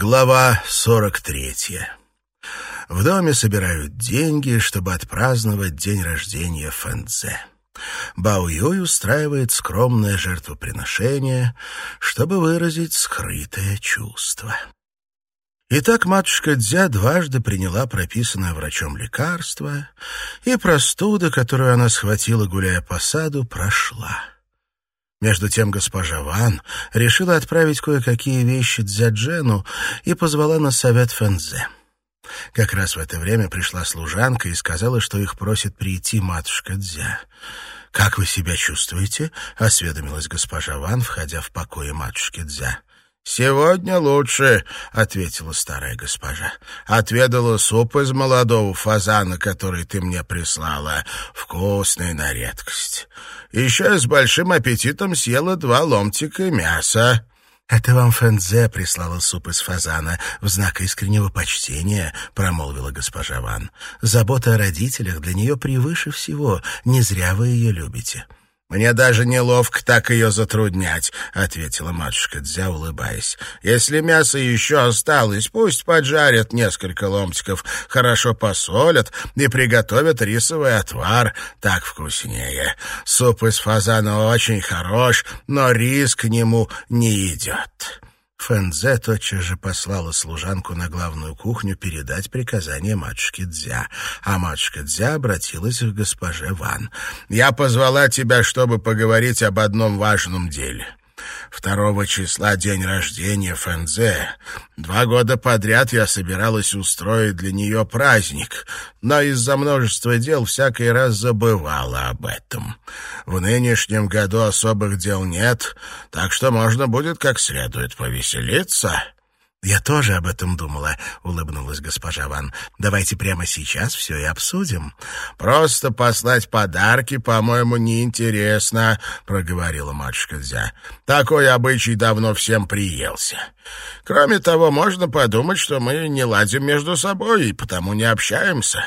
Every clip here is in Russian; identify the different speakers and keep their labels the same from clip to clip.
Speaker 1: Глава 43. В доме собирают деньги, чтобы отпраздновать день рождения Фэнзе. Бао Юй устраивает скромное жертвоприношение, чтобы выразить скрытое чувство. Итак, матушка Дзя дважды приняла прописанное врачом лекарство, и простуда, которую она схватила, гуляя по саду, прошла. Между тем госпожа Ван решила отправить кое-какие вещи Дзяджену и позвала на совет Фэнзе. Как раз в это время пришла служанка и сказала, что их просит прийти матушка Дзя. «Как вы себя чувствуете?» — осведомилась госпожа Ван, входя в покои матушки Дзя.
Speaker 2: «Сегодня лучше», — ответила старая госпожа. «Отведала суп из молодого фазана, который ты мне прислала. Вкусный на редкость. Еще с большим аппетитом съела два ломтика мяса».
Speaker 1: «Это вам Фэнзе прислала суп из фазана в знак искреннего почтения», — промолвила госпожа Ван. «Забота о родителях для нее превыше всего. Не зря вы ее любите».
Speaker 2: «Мне даже неловко так ее затруднять», — ответила матушка Дзя, улыбаясь. «Если мясо еще осталось, пусть поджарят несколько ломтиков, хорошо посолят и приготовят рисовый отвар. Так вкуснее. Суп из фазана очень хорош, но рис к нему не идет».
Speaker 1: Фэнзе тотчас же послала служанку на главную кухню передать приказание матушке Дзя, а матушка Дзя обратилась к госпоже Ван.
Speaker 2: «Я позвала тебя, чтобы поговорить об одном важном деле. Второго числа день рождения Фэнзе. Два года подряд я собиралась устроить для нее праздник, но из-за множества дел всякий раз забывала об этом. В нынешнем году особых дел нет, так что можно будет как следует повеселиться».
Speaker 1: «Я тоже об этом думала», — улыбнулась госпожа Ван. «Давайте прямо сейчас все и обсудим».
Speaker 2: «Просто послать подарки, по-моему, неинтересно», — проговорила матушка Дзя. «Такой обычай давно всем приелся. Кроме того, можно подумать, что мы не ладим между собой и потому не общаемся».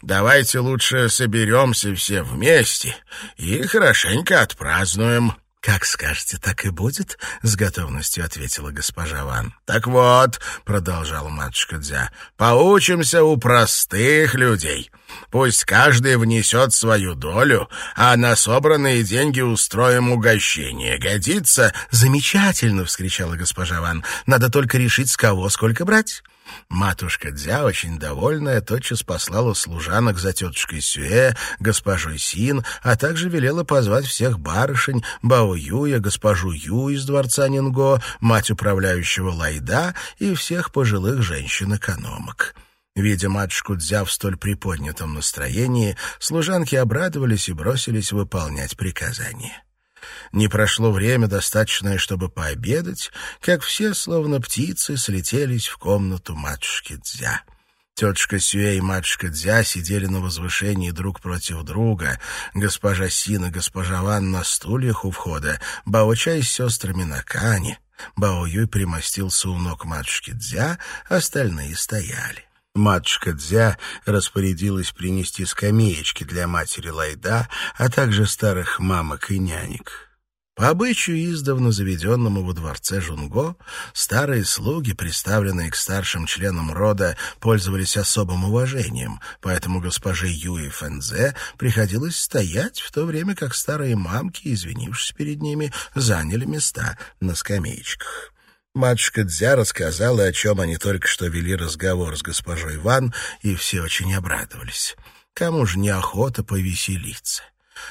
Speaker 2: Давайте лучше соберемся все вместе и хорошенько отпразднуем.
Speaker 1: «Как скажете, так и будет», — с готовностью ответила госпожа Ван.
Speaker 2: «Так вот», — продолжала матушка Дзя, — «поучимся у простых людей. Пусть каждый внесет свою долю, а на собранные деньги устроим угощение. Годится?»
Speaker 1: «Замечательно!» — вскричала госпожа Ван. «Надо только решить, с кого сколько брать». Матушка Дзя, очень довольная, тотчас послала служанок за тетушкой Сюэ, госпожой Син, а также велела позвать всех барышень, Бао Юя, госпожу Ю из дворца Нинго, мать управляющего Лайда и всех пожилых женщин-экономок. Видя матушку Дзя в столь приподнятом настроении, служанки обрадовались и бросились выполнять приказания. Не прошло время, достаточное, чтобы пообедать, как все, словно птицы, слетелись в комнату матушки Дзя. Тетушка Сюэ и матушка Дзя сидели на возвышении друг против друга, госпожа Син и госпожа Ван на стульях у входа, Бао-чай с сестрами на кане. Бао Юй примостился у ног матушки Дзя, остальные стояли. Матушка Дзя распорядилась принести скамеечки для матери Лайда, а также старых мамок и нянек. По обычаю, издавна заведенному во дворце Жунго, старые слуги, представленные к старшим членам рода, пользовались особым уважением, поэтому госпоже Юи Фэнзе приходилось стоять, в то время как старые мамки, извинившись перед ними, заняли места на скамеечках. Матушка Дзя рассказала, о чем они только что вели разговор с госпожой Ван, и все очень обрадовались. Кому же неохота повеселиться?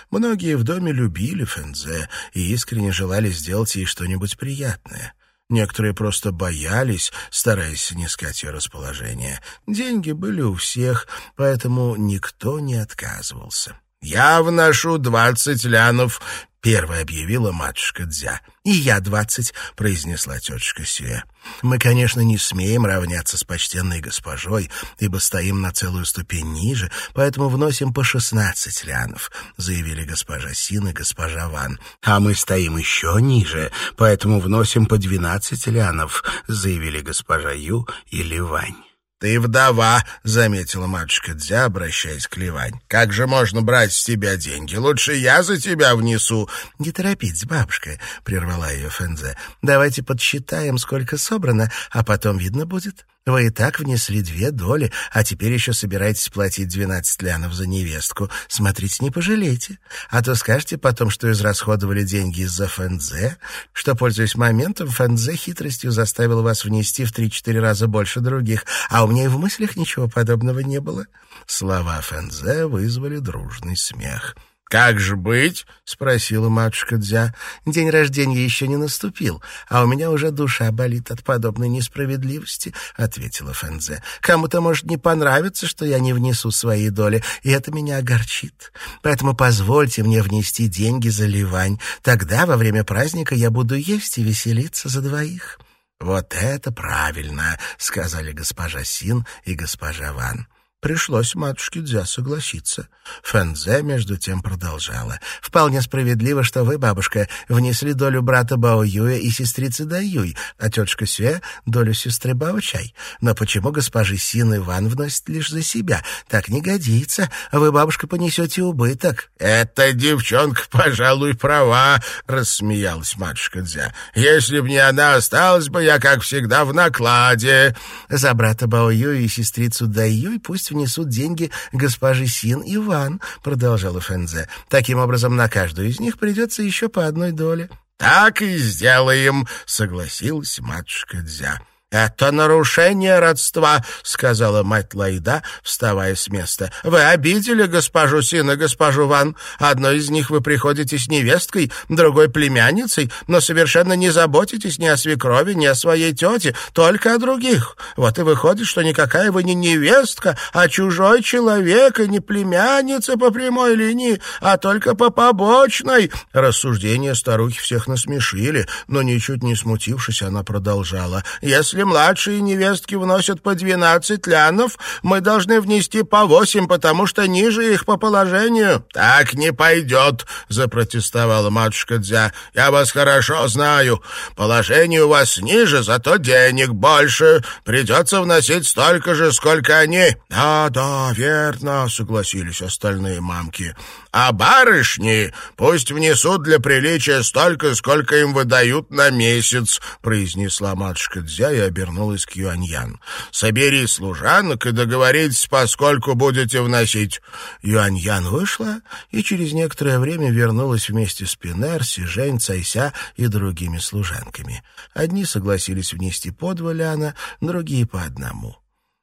Speaker 1: Многие в доме любили Фэнзе и искренне желали сделать ей что-нибудь приятное. Некоторые просто боялись, стараясь снискать ее расположение. Деньги были у всех, поэтому никто не отказывался.
Speaker 2: «Я вношу двадцать лянов
Speaker 1: Первая объявила матушка Дзя. «И я двадцать», — произнесла тетушка Сюэ. «Мы, конечно, не смеем равняться с почтенной госпожой, ибо стоим на целую ступень ниже, поэтому вносим по шестнадцать лянов», — заявили госпожа Син и госпожа Ван. «А мы стоим еще ниже, поэтому вносим по двенадцать лянов», — заявили госпожа Ю и Ливань.
Speaker 2: «Ты вдова», — заметила матушка Дзя, обращаясь к Ливань. «Как же можно брать с тебя деньги? Лучше я за тебя внесу».
Speaker 1: «Не торопитесь, бабушка», — прервала ее Фэнзе. «Давайте подсчитаем, сколько собрано, а потом видно будет. Вы и так внесли две доли, а теперь еще собираетесь платить двенадцать лянов за невестку. Смотрите, не пожалейте. А то скажете потом, что израсходовали деньги из-за Фэнзе, что, пользуясь моментом, Фэнзе хитростью заставил вас внести в три-четыре раза больше других, а у меня и в мыслях ничего подобного не было». Слова Фэнзе вызвали дружный смех.
Speaker 2: «Как же быть?» — спросила матушка Дзя.
Speaker 1: «День рождения еще не наступил, а у меня уже душа болит от подобной несправедливости», — ответила Фэнзе. «Кому-то может не понравиться, что я не внесу свои доли, и это меня огорчит. Поэтому позвольте мне внести деньги за Ливань. Тогда во время праздника я буду есть и веселиться за двоих». «Вот это правильно», — сказали госпожа Син и госпожа Ван. Пришлось матушке Дзя согласиться. Фэнзе, между тем, продолжала. «Вполне справедливо, что вы, бабушка, внесли долю брата Бао Юя и сестрицы Да Юй, а тетушка Сюэ — долю сестры Бао Чай. Но почему госпожи Син и Ван вносят лишь за себя? Так не годится. Вы, бабушка, понесете убыток».
Speaker 2: «Эта девчонка, пожалуй, права», — рассмеялась матушка Дзя. «Если б не она осталась бы, я, как всегда, в накладе».
Speaker 1: «За брата Бао Юя и сестрицу Да Юй пусть внесут деньги госпожи Син и Ван», — продолжала Фэнзе. «Таким образом, на каждую из них придется еще по одной доле».
Speaker 2: «Так и сделаем», — согласилась матушка Дзя. «Это нарушение родства», — сказала мать Лайда, вставая с места. «Вы обидели госпожу Син и госпожу Ван. Одной из них вы приходите с невесткой, другой — племянницей, но совершенно не заботитесь ни о свекрови, ни о своей тете, только о других. Вот и выходит, что никакая вы не невестка, а чужой человек, и не племянница по прямой линии, а только по побочной». Рассуждения старухи всех насмешили, но, ничуть не смутившись, она продолжала. «Если если младшие невестки вносят по двенадцать лянов, мы должны внести по восемь, потому что ниже их по положению». «Так не пойдет», — запротестовала матушка Дзя. «Я вас хорошо знаю. Положение у вас ниже, зато денег больше. Придется вносить столько же, сколько они». «Да, да, верно», — согласились остальные мамки. «А барышни пусть внесут для приличия столько, сколько им выдают на месяц», — произнесла матушка Дзя и обернулась к Юаньян. «Собери служанок и договоритесь, поскольку будете вносить». Юаньян вышла и через некоторое время вернулась вместе с Пинер, Сижень, Цайся и другими служанками. Одни согласились внести по два ляна, другие по одному.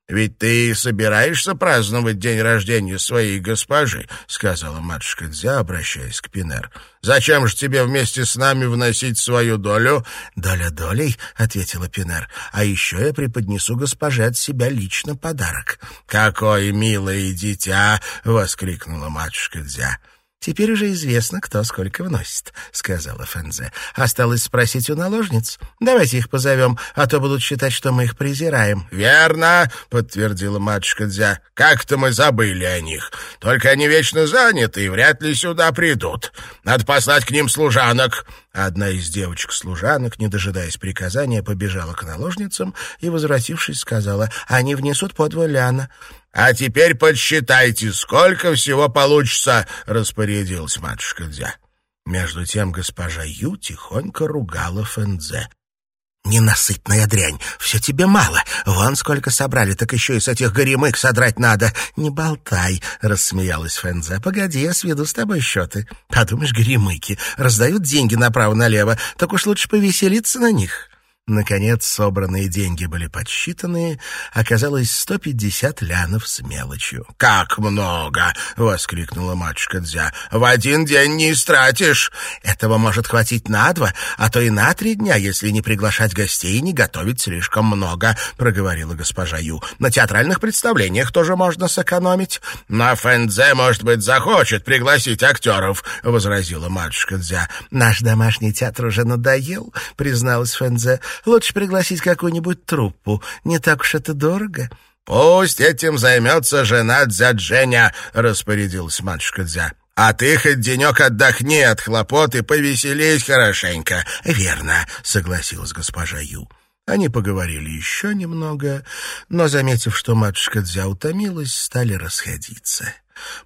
Speaker 2: «Ведь ты собираешься праздновать день рождения своей госпожи», — сказала матушка Дзя, обращаясь к Пинер. «Зачем же тебе вместе с нами вносить свою долю?»
Speaker 1: «Доля долей», — ответила Пинер. «А еще я преподнесу госпоже от себя лично подарок».
Speaker 2: «Какое милое дитя!» — воскликнула матушка Дзя.
Speaker 1: «Теперь уже известно, кто сколько вносит», — сказала Фэнзе. «Осталось спросить у наложниц. Давайте их позовем, а то будут считать, что мы их презираем».
Speaker 2: «Верно», — подтвердила матушка Дзя. «Как-то мы забыли о них. Только они вечно заняты и вряд ли сюда придут. Надо послать к ним служанок».
Speaker 1: Одна из девочек-служанок, не дожидаясь приказания, побежала к наложницам и, возвратившись, сказала, «Они внесут по два ляна».
Speaker 2: «А теперь подсчитайте, сколько всего получится», — распорядилась матушка Дзя.
Speaker 1: Между тем госпожа Ю тихонько ругала Фэнзе. «Ненасытная дрянь! Все тебе мало! Вон сколько собрали, так еще и с этих горемык содрать надо!» «Не болтай!» — рассмеялась Фэнзе. «Погоди, я сведу с тобой счеты. Подумаешь, горемыки раздают деньги направо-налево, так уж лучше повеселиться на них». Наконец, собранные деньги были подсчитаны, оказалось 150 лянов с мелочью.
Speaker 2: «Как много!» — воскликнула матушка Дзя. «В один день не истратишь!»
Speaker 1: «Этого может хватить на два, а то и на три дня, если не приглашать гостей и не готовить слишком много», — проговорила госпожа Ю. «На театральных представлениях тоже можно сэкономить».
Speaker 2: «На Фэнзе, может быть, захочет пригласить актеров», — возразила матушка Дзя.
Speaker 1: «Наш домашний театр уже надоел», — призналась Фэнзе. Лучше пригласить какую-нибудь труппу. Не так уж это дорого».
Speaker 2: «Пусть этим займется жена Дзя Дженя», — распорядилась матушка Дзя. «А ты хоть денек отдохни от хлопот и повеселись хорошенько».
Speaker 1: «Верно», — согласилась госпожа Ю. Они поговорили еще немного, но, заметив, что матушка Дзя утомилась, стали расходиться.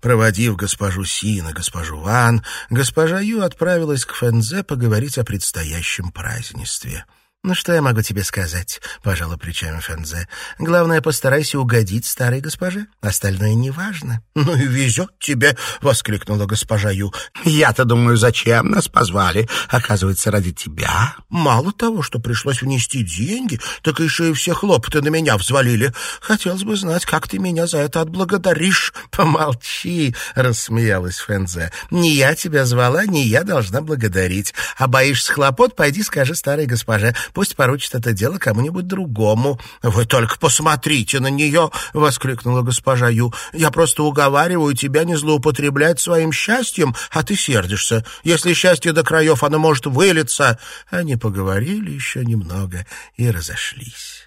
Speaker 1: Проводив госпожу Син и госпожу Ван, госпожа Ю отправилась к Фэнзе поговорить о предстоящем празднестве. «Ну, что я могу тебе сказать?» — пожала плечами Фэнзе. «Главное, постарайся угодить старой госпоже. Остальное неважно».
Speaker 2: «Ну и везет тебе!» — воскликнула госпожа Ю. «Я-то думаю, зачем нас позвали? Оказывается, ради тебя. Мало того, что пришлось внести деньги, так еще и все хлопоты на меня взвалили. Хотелось бы знать, как ты меня за это отблагодаришь».
Speaker 1: «Помолчи!» — рассмеялась Фэнзе. «Не я тебя звала, не я должна благодарить. А боишься хлопот, пойди скажи старой госпоже». Пусть поручит это дело кому-нибудь другому.
Speaker 2: — Вы только посмотрите на нее! — воскликнула госпожа Ю. — Я просто уговариваю тебя не злоупотреблять своим счастьем, а ты сердишься. Если счастье до краев, оно может вылиться.
Speaker 1: Они поговорили еще немного и разошлись.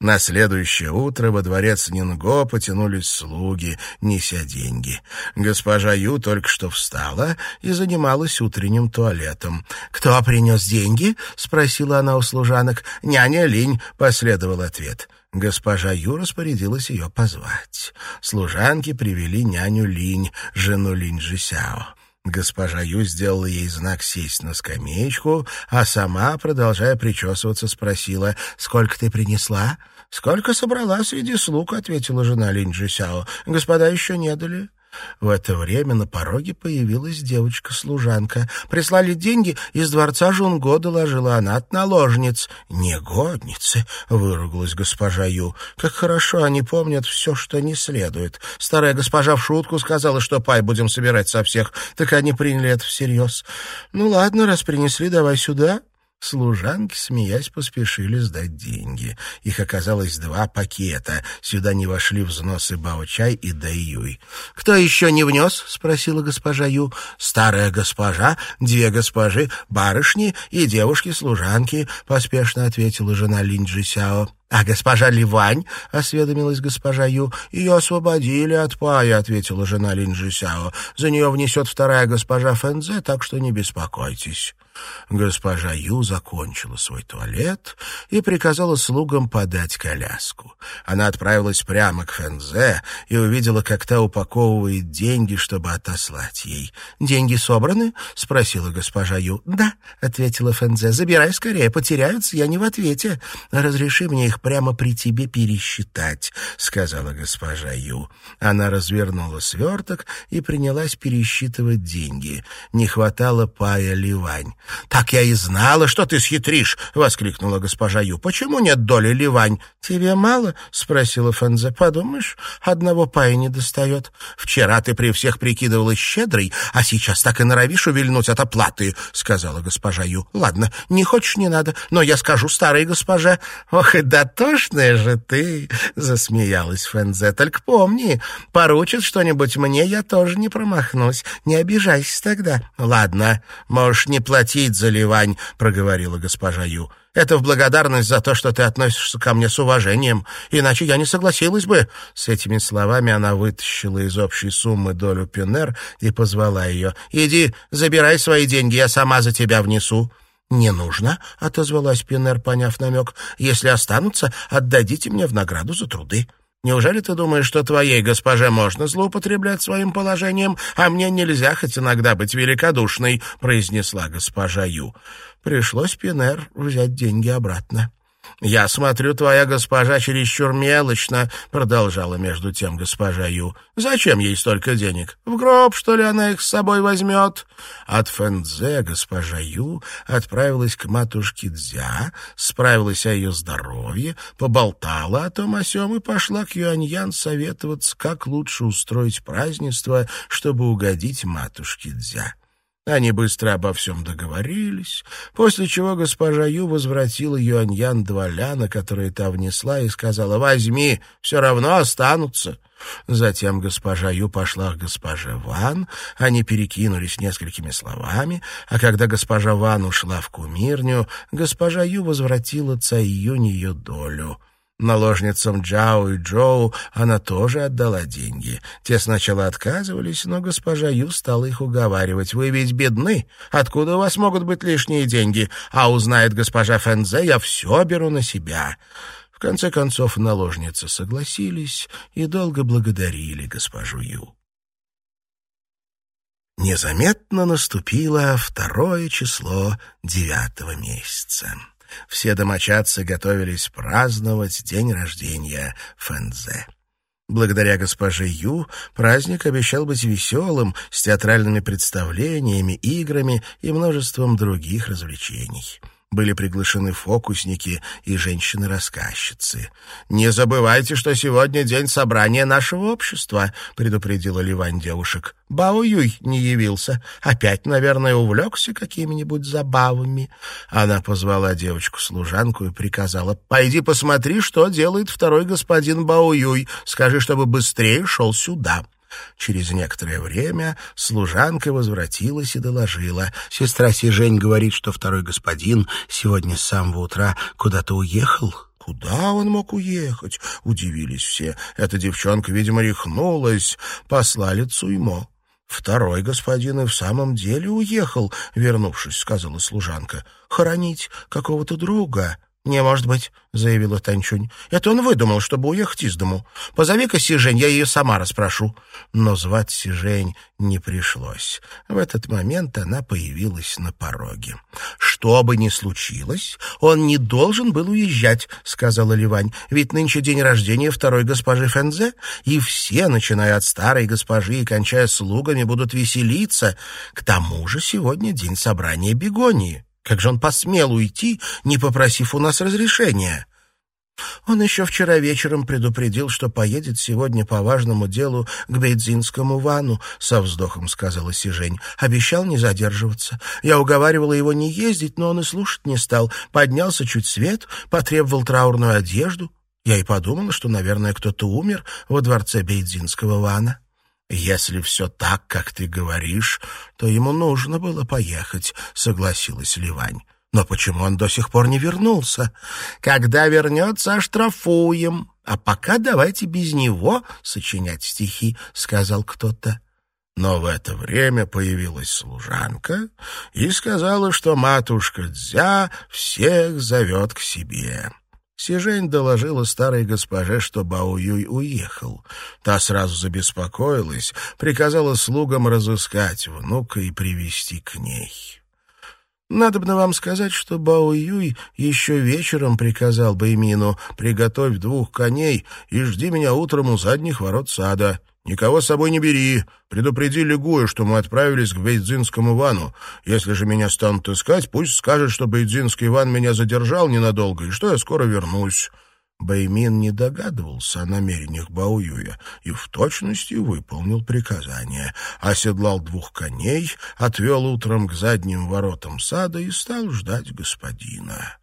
Speaker 1: На следующее утро во дворец Нинго потянулись слуги, неся деньги. Госпожа Ю только что встала и занималась утренним туалетом. «Кто принес деньги?» — спросила она у служанок. «Няня Линь», — последовал ответ. Госпожа Ю распорядилась ее позвать. Служанки привели няню Линь, жену Линь Жисяо. Госпожа Ю сделала ей знак сесть на скамеечку, а сама, продолжая причесываться, спросила, «Сколько ты принесла?» «Сколько собрала среди слуг», — ответила жена Линь Джисяо. «Господа еще не дали». В это время на пороге появилась девочка-служанка. «Прислали деньги из дворца Жунго», — доложила она, — «от наложниц». «Негодницы», — выругалась госпожа Ю. «Как хорошо они помнят все, что не следует. Старая госпожа в шутку сказала, что пай будем собирать со всех, так они приняли это всерьез. Ну ладно, раз принесли, давай сюда». Служанки, смеясь, поспешили сдать деньги. Их оказалось два пакета. Сюда не вошли взносы Бао-чай и Дай-Юй. «Кто еще не внес?» — спросила госпожа Ю. «Старая госпожа, две госпожи, барышни и девушки-служанки», — поспешно ответила жена Линджи Сяо. «А госпожа Ливань?» — осведомилась госпожа Ю. «Ее освободили от пая», — ответила жена Линджи Сяо. «За нее внесет вторая госпожа Фэнзе, так что не беспокойтесь». Госпожа Ю закончила свой туалет и приказала слугам подать коляску. Она отправилась прямо к Фэнзе и увидела, как та упаковывает деньги, чтобы отослать ей. «Деньги собраны?» — спросила госпожа Ю. «Да», — ответила Фэнзе. «Забирай скорее, потеряются, я не в ответе. Разреши мне их прямо при тебе пересчитать», — сказала госпожа Ю. Она развернула сверток и принялась пересчитывать деньги. Не хватало пая ливань. «Так я и знала, что ты схитришь!» — воскликнула госпожа Ю. «Почему нет доли ливань?» «Тебе мало?» — спросила Фэнзе. «Подумаешь, одного пая не достает. Вчера ты при всех прикидывалась щедрой, а сейчас так и норовишь увильнуть от оплаты», — сказала госпожа Ю. «Ладно, не хочешь, не надо, но я скажу старой госпоже». «Ох, и дотошная же ты!» — засмеялась Фэнзе. «Только помни, поручит что-нибудь мне, я тоже не промахнусь. Не обижайся тогда». «Ладно, можешь не платить платить за Ливань», — проговорила госпожа Ю. «Это в благодарность за то, что ты относишься ко мне с уважением, иначе я не согласилась бы». С этими словами она вытащила из общей суммы долю Пюнер и позвала ее. «Иди, забирай свои деньги, я сама за тебя внесу». «Не нужно», — отозвалась Пинер, поняв намек. «Если останутся, отдадите мне в награду за труды». Неужели ты думаешь, что твоей госпоже можно злоупотреблять своим положением, а мне нельзя хоть иногда быть великодушной?» — произнесла госпожа Ю. Пришлось Пинер взять деньги обратно. «Я смотрю, твоя госпожа чересчур мелочно», — продолжала между тем госпожа Ю. «Зачем ей столько денег? В гроб, что ли, она их с собой возьмет?» От Фэнзе госпожа Ю отправилась к матушке Дзя, справилась о ее здоровье, поболтала о том о сём и пошла к Юаньян советоваться, как лучше устроить празднество, чтобы угодить матушке Дзя. Они быстро обо всем договорились, после чего госпожа Ю возвратила Юаньян два ляна, которые та внесла, и сказала «Возьми, все равно останутся». Затем госпожа Ю пошла к госпоже Ван, они перекинулись несколькими словами, а когда госпожа Ван ушла в кумирню, госпожа Ю возвратила Цай Юнь ее долю — Наложницам Джао и Джоу она тоже отдала деньги. Те сначала отказывались, но госпожа Ю стала их уговаривать. «Вы ведь бедны. Откуда у вас могут быть лишние деньги? А узнает госпожа Фэнзе, я все беру на себя». В конце концов, наложницы согласились и долго благодарили госпожу Ю. Незаметно наступило второе число девятого месяца. Все домочадцы готовились праздновать день рождения Фэнзе. Благодаря госпоже Ю праздник обещал быть веселым, с театральными представлениями, играми и множеством других развлечений были приглашены фокусники и женщины-рассказчицы. «Не забывайте, что сегодня день собрания нашего общества», — предупредила Ливань девушек. «Бао Юй не явился. Опять, наверное, увлекся какими-нибудь забавами». Она позвала девочку-служанку и приказала, «Пойди посмотри, что делает второй господин Бао Юй. Скажи, чтобы быстрее шел сюда». Через некоторое время служанка возвратилась и доложила. Сестра Сижень говорит, что второй господин сегодня с самого утра куда-то уехал. «Куда он мог уехать?» — удивились все. Эта девчонка, видимо, рехнулась. Послали Цуймо. «Второй господин и в самом деле уехал», — вернувшись, сказала служанка. «Хоронить какого-то друга». «Не может быть», — заявила Танчунь. «Это он выдумал, чтобы уехать из дому. Позови-ка Сижень, я ее сама расспрошу». Но звать Сижень не пришлось. В этот момент она появилась на пороге. «Что бы ни случилось, он не должен был уезжать», — сказала Ливань. «Ведь нынче день рождения второй госпожи Фензе, и все, начиная от старой госпожи и кончая слугами, будут веселиться. К тому же сегодня день собрания бегонии». Как же он посмел уйти, не попросив у нас разрешения? Он еще вчера вечером предупредил, что поедет сегодня по важному делу к Бейдзинскому вану, — со вздохом сказала Сижень. Обещал не задерживаться. Я уговаривала его не ездить, но он и слушать не стал. Поднялся чуть свет, потребовал траурную одежду. Я и подумала, что, наверное, кто-то умер во дворце Бейдзинского вана. «Если все так, как ты говоришь, то ему нужно было поехать», — согласилась Ливань. «Но почему он до сих пор не вернулся? Когда вернется, оштрафуем. А пока давайте без него сочинять стихи», — сказал кто-то. Но в это время появилась служанка и сказала, что матушка Дзя всех зовет к себе. Сижень доложила старой госпоже, что Баоюй уехал. Та сразу забеспокоилась, приказала слугам разыскать внука и привести к ней. Надобно вам сказать, что Бао Юй еще вечером приказал Баймину «Приготовь двух коней и жди меня утром у задних ворот сада». Никого с собой не бери. Предупреди Лигуя, что мы отправились к Бейдзинскому Ивану. Если же меня станут искать, пусть скажет, что Бейдзинский Иван меня задержал ненадолго и что я скоро вернусь». Бэймин не догадывался о намерениях Бао-Юя и в точности выполнил приказание. Оседлал двух коней, отвел утром к задним воротам сада и стал ждать господина.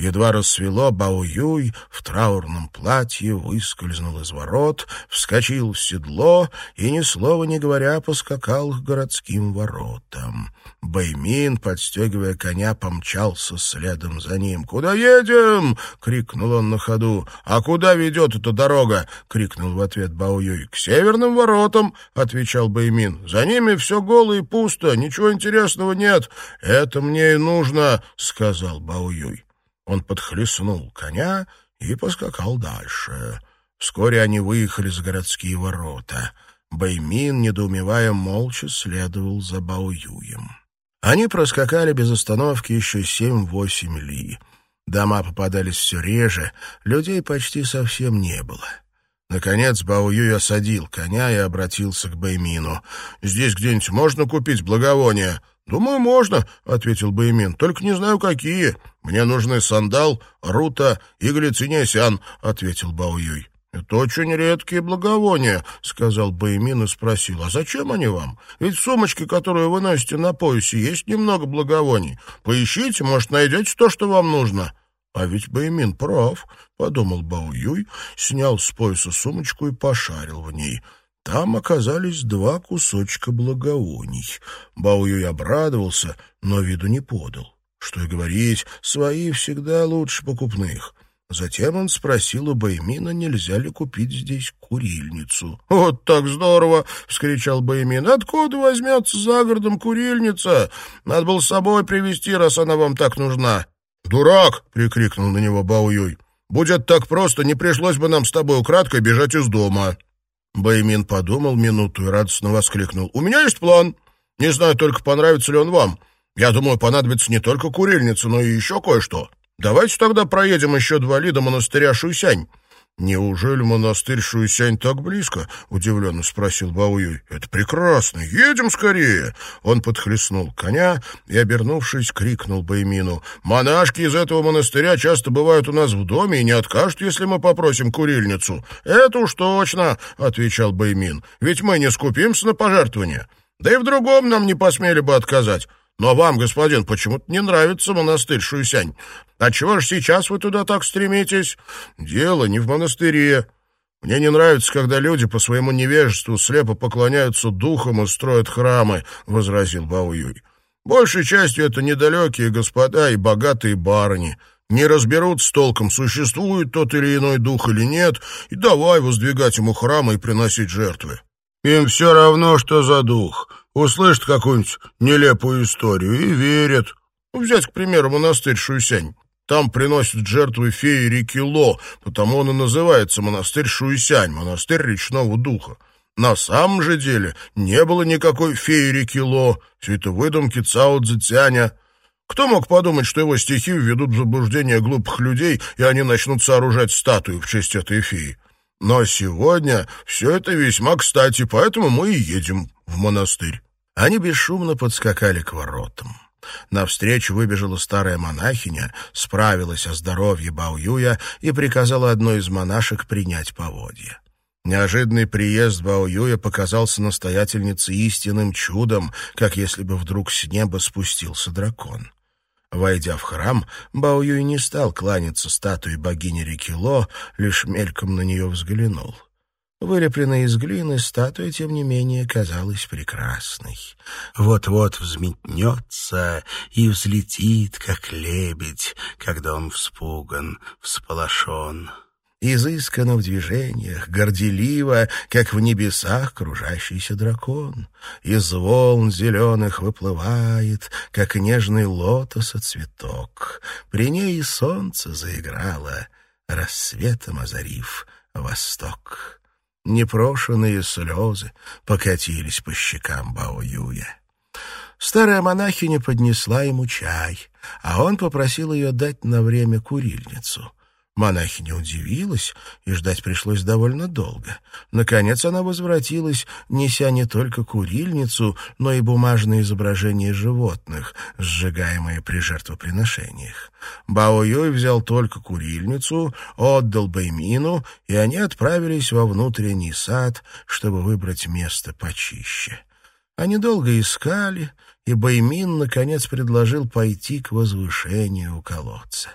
Speaker 1: Едва рассвело, Бао-Юй в траурном платье выскользнул из ворот, вскочил в седло и, ни слова не говоря, поскакал к городским воротам. Бэймин, подстегивая коня, помчался следом за ним. «Куда едем?» — крикнул он на ходу. «А куда ведет эта дорога?» — крикнул в ответ Бао-Юй. «К северным воротам», — отвечал Бэймин. «За ними все голо и пусто, ничего интересного нет». «Это мне и нужно», — сказал Бао-Юй. Он подхлестнул коня и поскакал дальше. Вскоре они выехали за городские ворота. Бэймин, недоумевая, молча следовал за Баоюем. Они проскакали без остановки еще семь-восемь ли. Дома попадались все реже, людей почти совсем не было. Наконец Баоюй осадил коня и обратился к Бэймину. «Здесь где-нибудь можно купить благовония?» «Думаю, можно», — ответил Бэймин. «Только не знаю, какие. Мне нужны сандал, рута и глицинесян», — ответил Бао-Юй. «Это очень редкие благовония», — сказал Бэймин и спросил. «А зачем они вам? Ведь в сумочке, которую вы носите на поясе, есть немного благовоний. Поищите, может, найдете то, что вам нужно». «А ведь Бэймин прав», — подумал Бао-Юй, снял с пояса сумочку и пошарил в ней — там оказались два кусочка благовоний. Баоюй обрадовался, но виду не подал. Что и говорить, свои всегда лучше покупных. Затем он спросил у Баймина, нельзя ли купить здесь курильницу. «Вот так здорово!» — вскричал Баймин. «Откуда возьмется за городом курильница? Надо было с собой привезти, раз она вам так нужна». «Дурак!» — прикрикнул на него Баоюй. «Будь это так просто, не пришлось бы нам с тобой украдкой бежать из дома». Баймин подумал минуту и радостно воскликнул. «У меня есть план. Не знаю только, понравится ли он вам. Я думаю, понадобится не только курильница, но и еще кое-что. Давайте тогда проедем еще два ли до монастыря Шуйсянь. «Неужели монастырь Шуйсянь так близко?» — удивленно спросил Баоюй. «Это прекрасно! Едем скорее!» Он подхлестнул коня и, обернувшись, крикнул Баймину. «Монашки из этого монастыря часто бывают у нас в доме и не откажут, если мы попросим курильницу». «Это уж точно!» — отвечал Баймин. «Ведь мы не скупимся на пожертвования. Да и в другом нам не посмели бы отказать. Но вам, господин, почему-то не нравится монастырь Шуйсянь. Отчего же сейчас вы туда так стремитесь? Дело не в монастыре. Мне не нравится, когда люди по своему невежеству слепо поклоняются духам и строят храмы, — возразил Баоюй. Большей частью это недалекие господа и богатые барыни. Не разберут с толком, существует тот или иной дух или нет, и давай воздвигать ему храмы и приносить жертвы. Им все равно, что за дух услышат какую-нибудь нелепую историю и верят. Ну, взять, к примеру, монастырь Шуйсянь. Там приносят жертвы феи реки Ло, потому он и называется монастырь Шуйсянь, монастырь речного духа. На самом же деле не было никакой феи реки Ло, все это выдумки Цао Цзитяня. Кто мог подумать, что его стихи введут в заблуждение глупых людей, и они начнут сооружать статую в честь этой феи? Но сегодня все это весьма кстати, поэтому мы и едем в монастырь. Они бесшумно подскакали к воротам. Навстречу выбежала старая монахиня, справилась о здоровье Баоюя и приказала одной из монашек принять поводья. Неожиданный приезд Баоюя показался настоятельнице истинным чудом, как если бы вдруг с неба спустился дракон. Войдя в храм, Баоюй не стал кланяться статуе богини Рикило, лишь мельком на нее взглянул. Вылепленная из глины, статуя, тем не менее, казалась прекрасной. Вот-вот взметнется и взлетит, как лебедь, когда он вспуган, всполошен. Изысканно в движениях, горделиво, как в небесах кружащийся дракон. Из волн зеленых выплывает, как нежный лотоса цветок. При ней солнце заиграло, рассветом озарив восток. Непрошенные слезы покатились по щекам Бао-Юя. Старая монахиня поднесла ему чай, а он попросил ее дать на время курильницу. Монахиня удивилась, и ждать пришлось довольно долго. Наконец она возвратилась, неся не только курильницу, но и бумажные изображения животных, сжигаемые при жертвоприношениях. Бао взял только курильницу, отдал Баймину, и они отправились во внутренний сад, чтобы выбрать место почище. Они долго искали, и Баймин, наконец, предложил пойти к возвышению у колодца.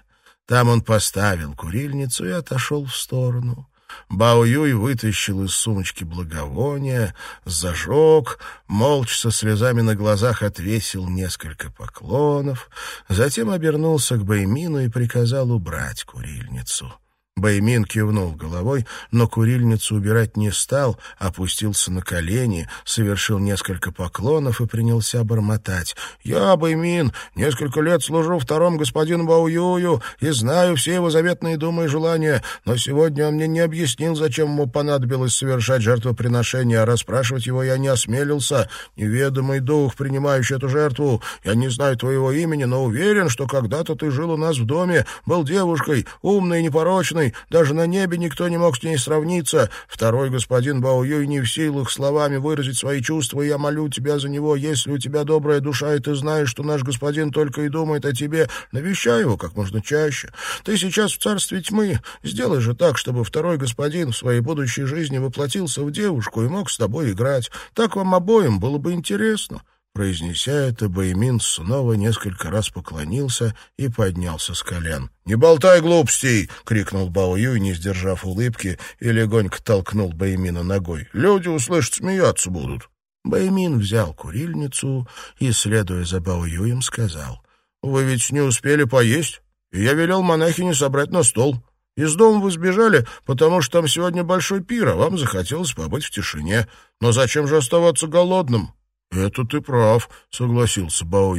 Speaker 1: Там он поставил курильницу и отошел в сторону. Бао Юй вытащил из сумочки благовония, зажег, молча со слезами на глазах отвесил несколько поклонов, затем обернулся к Баймину и приказал убрать курильницу. Баймин кивнул головой, но курильницу убирать не стал, опустился на колени, совершил несколько поклонов и принялся бормотать. «Я, Баймин, несколько лет служу второму господину Бауюю и знаю все его заветные думы и желания, но сегодня он мне не объяснил, зачем ему понадобилось совершать жертвоприношение, а расспрашивать его я не осмелился. Неведомый дух, принимающий эту жертву, я не знаю твоего имени, но уверен, что когда-то ты жил у нас в доме, был девушкой, умной и непорочной, прекрасной, даже на небе никто не мог с ней сравниться. Второй господин Бао Юй не в силах словами выразить свои чувства, я молю тебя за него, если у тебя добрая душа, и ты знаешь, что наш господин только и думает о тебе, навещай его как можно чаще. Ты сейчас в царстве тьмы, сделай же так, чтобы второй господин в своей будущей жизни воплотился в девушку и мог с тобой играть. Так вам обоим было бы интересно». Произнеся это, Баймин снова несколько раз поклонился и поднялся с колен. «Не болтай глупостей!» — крикнул Бао Юй, не сдержав улыбки, и легонько толкнул Баймина ногой. «Люди услышат, смеяться будут». Баймин взял курильницу и, следуя за Бао Юем, сказал. «Вы ведь не успели поесть, и я велел монахине собрать на стол.
Speaker 2: Из дома вы сбежали, потому что там сегодня большой пир, а вам захотелось побыть в тишине. Но зачем же оставаться голодным?» «Это ты прав», — согласился Бао.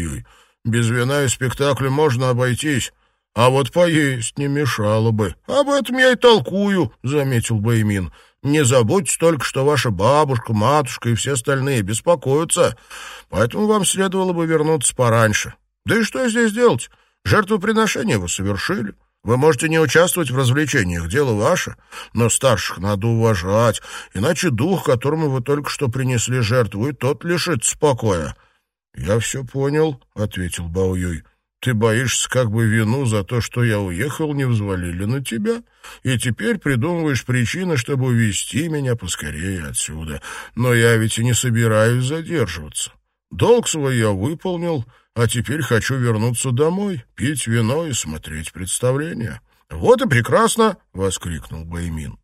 Speaker 2: «Без вина и спектакля можно обойтись, а вот поесть не мешало бы». «Об этом я и толкую», — заметил Бэймин. «Не забудьте только, что ваша бабушка, матушка и все остальные беспокоятся, поэтому вам следовало бы вернуться пораньше. Да и что здесь делать? Жертвоприношение вы совершили». Вы можете не участвовать в развлечениях, дело ваше, но старших надо уважать, иначе дух, которому вы только что принесли жертву, и тот лишится покоя». «Я все понял», — ответил Баоюй. «Ты боишься, как бы вину за то, что я уехал, не взвалили на тебя, и теперь придумываешь причины, чтобы увести меня поскорее отсюда. Но я ведь и не собираюсь задерживаться. Долг свой я выполнил» а теперь хочу вернуться домой, пить вино и смотреть представление. «Вот и прекрасно!» — воскликнул Баймин.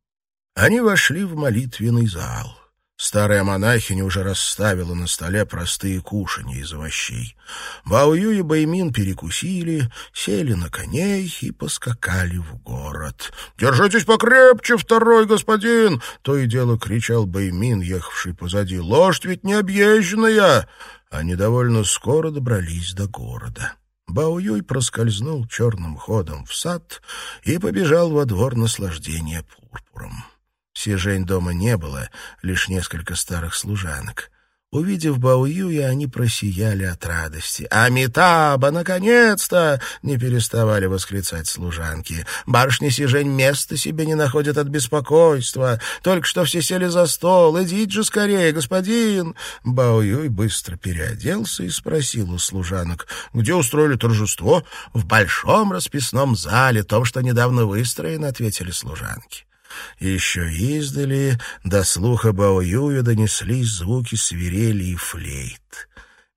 Speaker 2: Они вошли в молитвенный зал. Старая монахиня уже расставила на столе простые кушанья из овощей. Баую и Баймин перекусили, сели на коней и поскакали в город. «Держитесь покрепче, второй господин!» — то и дело кричал Баймин, ехавший позади. «Лошадь ведь не объезженная!» Они довольно скоро добрались до города. Баоюй проскользнул черным ходом в сад и побежал во двор наслаждения пурпуром. Сижень дома не было, лишь несколько старых служанок. Увидев Баоюя, они просияли от радости. «Амитаба, наконец-то!» — не переставали восклицать служанки. «Барышни Сижень места себе не находят от беспокойства. Только что все сели за стол. Идите же скорее, господин!» Баоюй быстро переоделся и спросил у служанок. «Где устроили торжество?» «В большом расписном зале, том, что недавно выстроено», — ответили служанки. Еще издали до слуха Баоюя донеслись звуки свирели и флейт.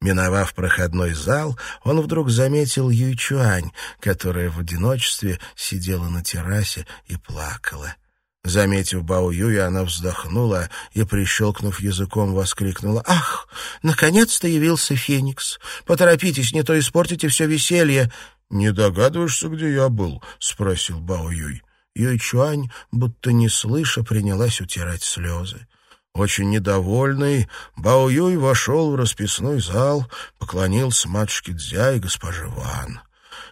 Speaker 2: Миновав проходной зал, он вдруг заметил Юйчуань, которая в одиночестве сидела на террасе и плакала. Заметив Бао Юя, она вздохнула и, прищелкнув языком, воскликнула. «Ах, наконец-то явился Феникс! Поторопитесь, не то испортите все веселье!» «Не догадываешься, где я был?» — спросил Бао Юй. Юйчуань, будто не слыша, принялась утирать слезы. Очень недовольный, Бао Юй вошел в расписной зал, поклонился матушке Дзя и госпоже Ван.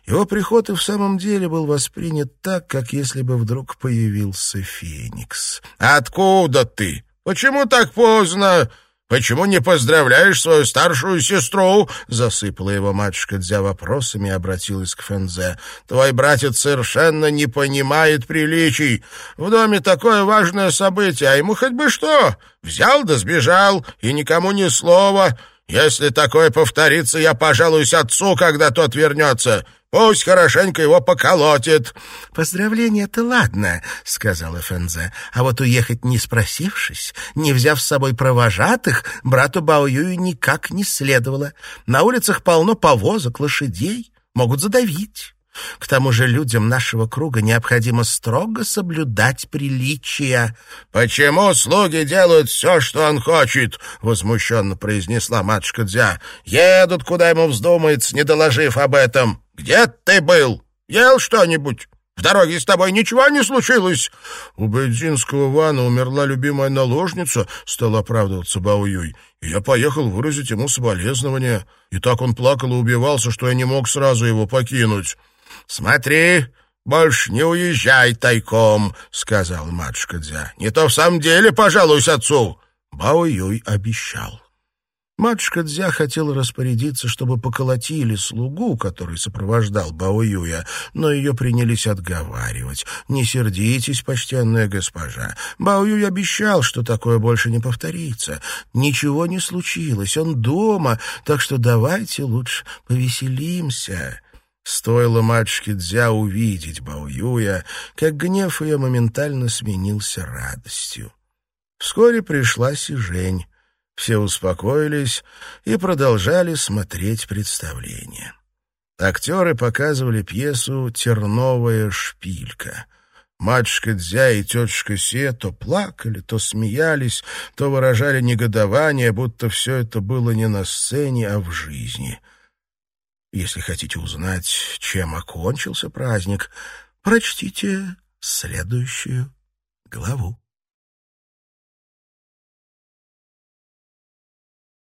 Speaker 2: Его приход и в самом деле был воспринят так, как если бы вдруг появился Феникс. «Откуда ты? Почему так поздно?» «Почему не поздравляешь свою старшую сестру?» — засыпала его матушка Дзя вопросами и обратилась к Фензе. «Твой братец совершенно не понимает приличий. В доме такое важное событие, а ему хоть бы что. Взял да сбежал, и никому ни слова. Если такое повторится, я пожалуюсь отцу, когда тот вернется. Пусть хорошенько его поколотит. — Поздравления-то ладно, — сказала Фензе. — А вот уехать не спросившись, не взяв с собой провожатых, брату Баоюю никак не следовало. На улицах полно повозок, лошадей, могут задавить. К тому же людям нашего круга необходимо строго соблюдать приличия. — Почему слуги делают все, что он хочет? — возмущенно произнесла матушка Дзя. — Едут, куда ему вздумается, не доложив об этом. «Где ты был? Ел что-нибудь? В дороге с тобой ничего не случилось?» «У бензинского вана умерла любимая наложница», — стал оправдываться Баоюй. «И я поехал выразить ему соболезнования. И так он плакал и убивался, что я не мог сразу его покинуть». «Смотри, больше не уезжай тайком», — сказал матушка Дзя. «Не то в самом деле пожалуюсь отцу». Бао обещал. Матушка Дзя хотела распорядиться, чтобы поколотили слугу, который сопровождал Бао Юя, но ее принялись отговаривать. «Не сердитесь, почтенная госпожа. Бао Юй обещал, что такое больше не повторится. Ничего не случилось, он дома, так что давайте лучше повеселимся». Стоило матушке Дзя увидеть Бао Юя, как гнев ее моментально сменился радостью. Вскоре пришла Сижень. Все успокоились и продолжали смотреть представление. Актеры показывали пьесу «Терновая шпилька». Матушка Дзя и тетушка Се то плакали, то смеялись, то выражали негодование, будто все это было не на сцене, а в жизни. Если хотите узнать, чем окончился праздник, прочтите
Speaker 1: следующую главу.